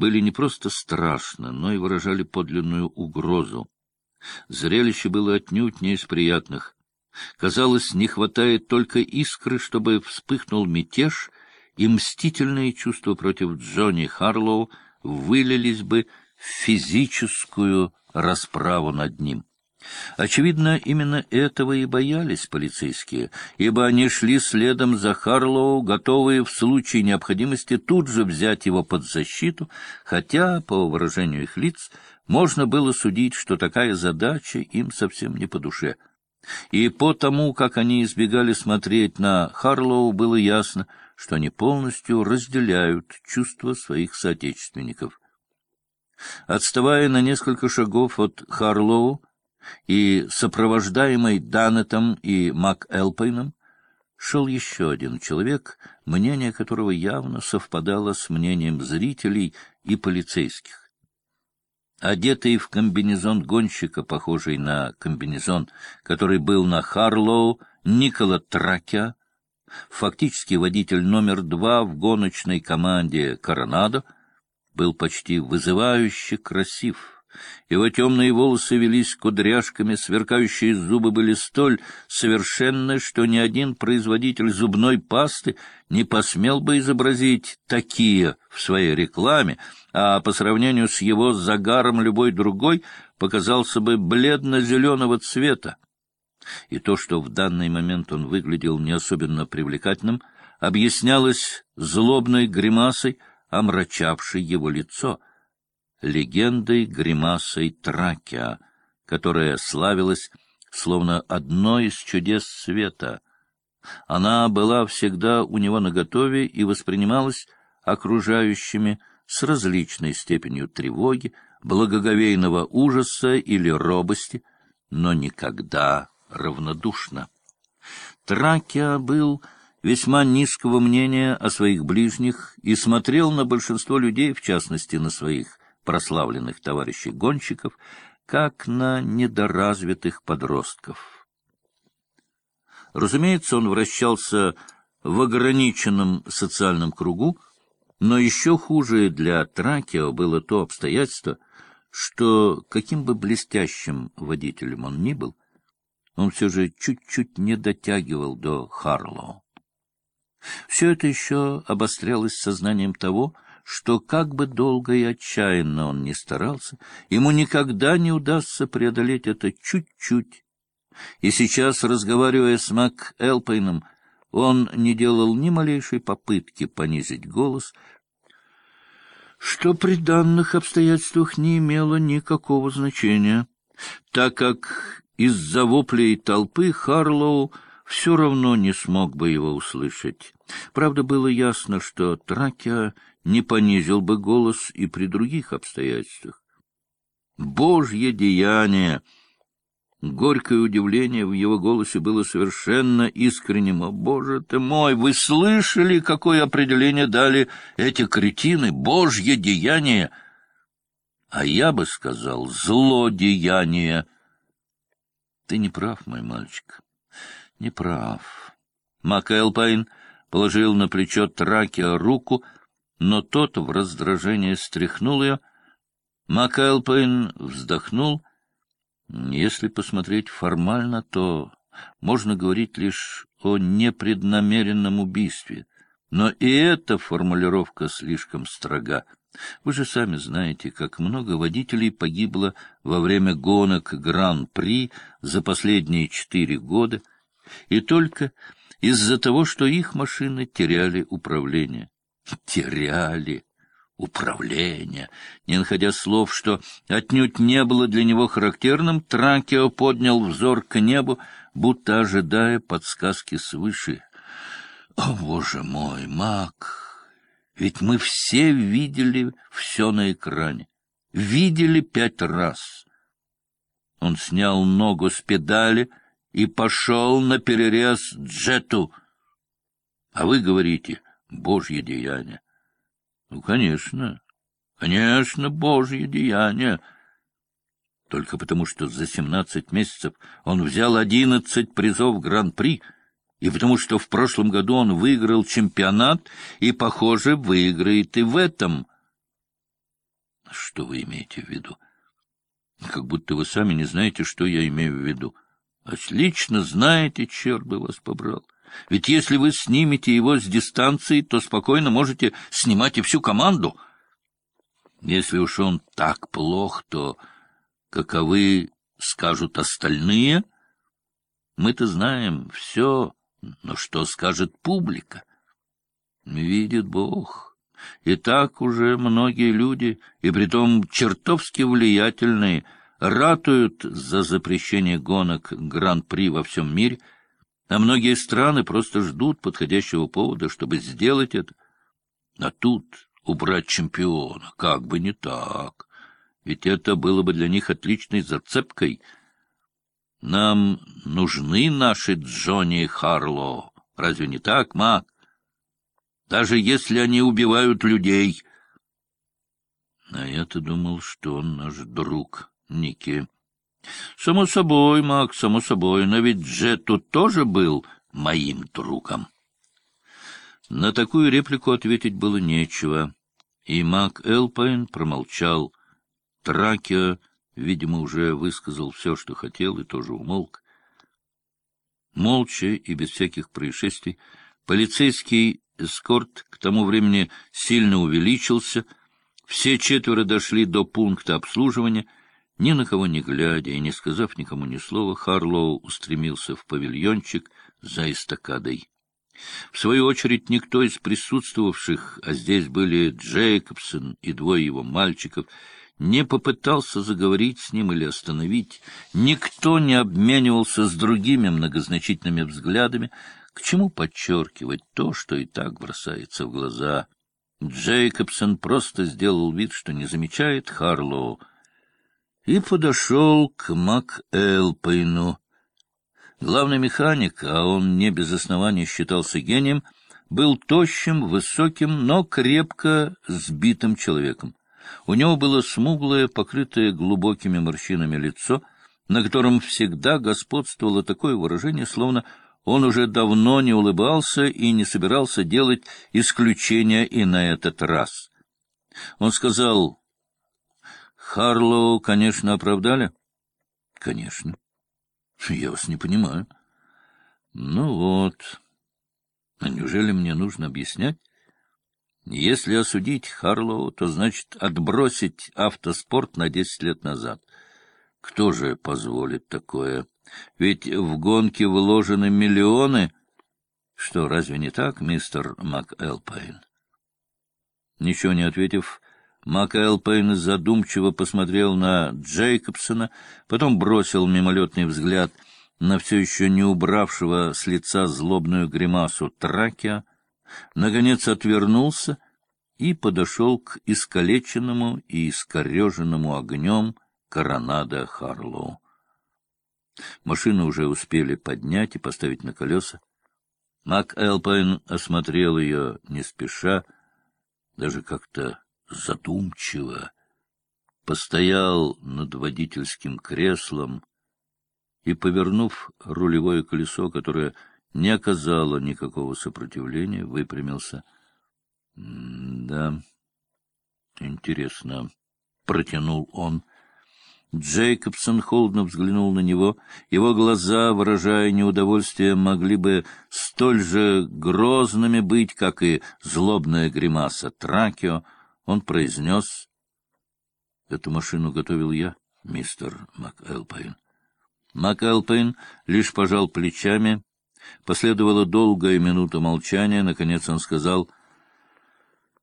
были не просто страшны, но и выражали подлинную угрозу. Зрелище было отнюдь не из приятных. Казалось, не хватает только искры, чтобы вспыхнул мятеж, и мстительные чувства против Джонни Харлоу вылились бы в физическую расправу над ним. Очевидно, именно этого и боялись полицейские, ибо они шли следом за Харлоу, готовые в случае необходимости тут же взять его под защиту, хотя, по выражению их лиц, можно было судить, что такая задача им совсем не по душе. И по тому, как они избегали смотреть на Харлоу, было ясно, что они полностью разделяют чувства своих соотечественников. Отставая на несколько шагов от Харлоу, и, сопровождаемый Данетом и МакЭлпайном, шел еще один человек, мнение которого явно совпадало с мнением зрителей и полицейских. Одетый в комбинезон гонщика, похожий на комбинезон, который был на Харлоу, Никола Тракя, фактически водитель номер два в гоночной команде «Коронадо», был почти вызывающе красив — его темные волосы велись кудряшками, сверкающие зубы были столь совершенны, что ни один производитель зубной пасты не посмел бы изобразить такие в своей рекламе, а по сравнению с его загаром любой другой показался бы бледно-зеленого цвета. И то, что в данный момент он выглядел не особенно привлекательным, объяснялось злобной гримасой, омрачавшей его лицо — легендой гримасой Тракия, которая славилась словно одно из чудес света. Она была всегда у него наготове и воспринималась окружающими с различной степенью тревоги, благоговейного ужаса или робости, но никогда равнодушно. Тракия был весьма низкого мнения о своих ближних и смотрел на большинство людей, в частности, на своих прославленных товарищей гонщиков, как на недоразвитых подростков. Разумеется, он вращался в ограниченном социальном кругу, но еще хуже для Тракио было то обстоятельство, что, каким бы блестящим водителем он ни был, он все же чуть-чуть не дотягивал до Харлоу. Все это еще обострялось сознанием того, что как бы долго и отчаянно он ни старался, ему никогда не удастся преодолеть это чуть-чуть. И сейчас, разговаривая с Мак Элпейном, он не делал ни малейшей попытки понизить голос, что при данных обстоятельствах не имело никакого значения, так как из-за воплей толпы Харлоу все равно не смог бы его услышать. Правда, было ясно, что Тракия не понизил бы голос и при других обстоятельствах. Божье деяние! Горькое удивление в его голосе было совершенно искренним. «О, Боже ты мой! Вы слышали, какое определение дали эти кретины? Божье деяние!» А я бы сказал «злодеяние». Ты не прав, мой мальчик, не прав. Макэлпайн положил на плечо Тракия руку — но тот в раздражении стряхнул ее. Макэлпейн вздохнул. Если посмотреть формально, то можно говорить лишь о непреднамеренном убийстве. Но и эта формулировка слишком строга. Вы же сами знаете, как много водителей погибло во время гонок Гран-при за последние четыре года, и только из-за того, что их машины теряли управление теряли управление. Не находя слов, что отнюдь не было для него характерным, Тракио поднял взор к небу, будто ожидая подсказки свыше. «О, боже мой, маг! Ведь мы все видели все на экране. Видели пять раз». Он снял ногу с педали и пошел на перерез джету. А вы говорите — Божье деяние. Ну, конечно, конечно, Божье деяние. Только потому, что за семнадцать месяцев он взял одиннадцать призов Гран-при, и потому что в прошлом году он выиграл чемпионат и, похоже, выиграет и в этом. что вы имеете в виду. Как будто вы сами не знаете, что я имею в виду. Отлично знаете, черт бы вас побрал. Ведь если вы снимете его с дистанции, то спокойно можете снимать и всю команду. Если уж он так плох, то каковы скажут остальные? Мы-то знаем все, но что скажет публика? Видит Бог. И так уже многие люди, и притом чертовски влиятельные, ратуют за запрещение гонок Гран-при во всем мире — а многие страны просто ждут подходящего повода, чтобы сделать это. А тут убрать чемпиона, как бы не так. Ведь это было бы для них отличной зацепкой. Нам нужны наши Джонни Харло. Разве не так, Мак? Даже если они убивают людей. А я-то думал, что он наш друг, Ники. — Само собой, Мак, само собой, но ведь Джет тут тоже был моим другом. На такую реплику ответить было нечего, и Мак Элпайн промолчал. Тракио, видимо, уже высказал все, что хотел, и тоже умолк. Молча и без всяких происшествий полицейский эскорт к тому времени сильно увеличился, все четверо дошли до пункта обслуживания — ни на кого не глядя и не сказав никому ни слова, Харлоу устремился в павильончик за эстакадой. В свою очередь, никто из присутствовавших, а здесь были Джейкобсон и двое его мальчиков, не попытался заговорить с ним или остановить, никто не обменивался с другими многозначительными взглядами, к чему подчеркивать то, что и так бросается в глаза. Джейкобсон просто сделал вид, что не замечает Харлоу, и подошел к МакЭлпейну. Главный механик, а он не без основания считался гением, был тощим, высоким, но крепко сбитым человеком. У него было смуглое, покрытое глубокими морщинами лицо, на котором всегда господствовало такое выражение, словно он уже давно не улыбался и не собирался делать исключения и на этот раз. Он сказал Харлоу, конечно, оправдали? — Конечно. — Я вас не понимаю. — Ну вот. А неужели мне нужно объяснять? Если осудить Харлоу, то значит отбросить автоспорт на десять лет назад. Кто же позволит такое? Ведь в гонке вложены миллионы. Что, разве не так, мистер МакЭлпайн? Ничего не ответив, МакЭлпейн задумчиво посмотрел на Джейкобсона, потом бросил мимолетный взгляд на все еще не убравшего с лица злобную гримасу Тракия, наконец отвернулся и подошел к искалеченному и искореженному огнем коронада Харлоу. Машину уже успели поднять и поставить на колеса. Мак Элпайн осмотрел ее не спеша, даже как-то задумчиво, постоял над водительским креслом и, повернув рулевое колесо, которое не оказало никакого сопротивления, выпрямился. — Да, интересно, — протянул он. Джейкобсон холодно взглянул на него. Его глаза, выражая неудовольствие, могли бы столь же грозными быть, как и злобная гримаса Тракио, он произнес... Эту машину готовил я, мистер МакЭлпейн. МакЭлпейн лишь пожал плечами. Последовала долгая минута молчания. Наконец он сказал...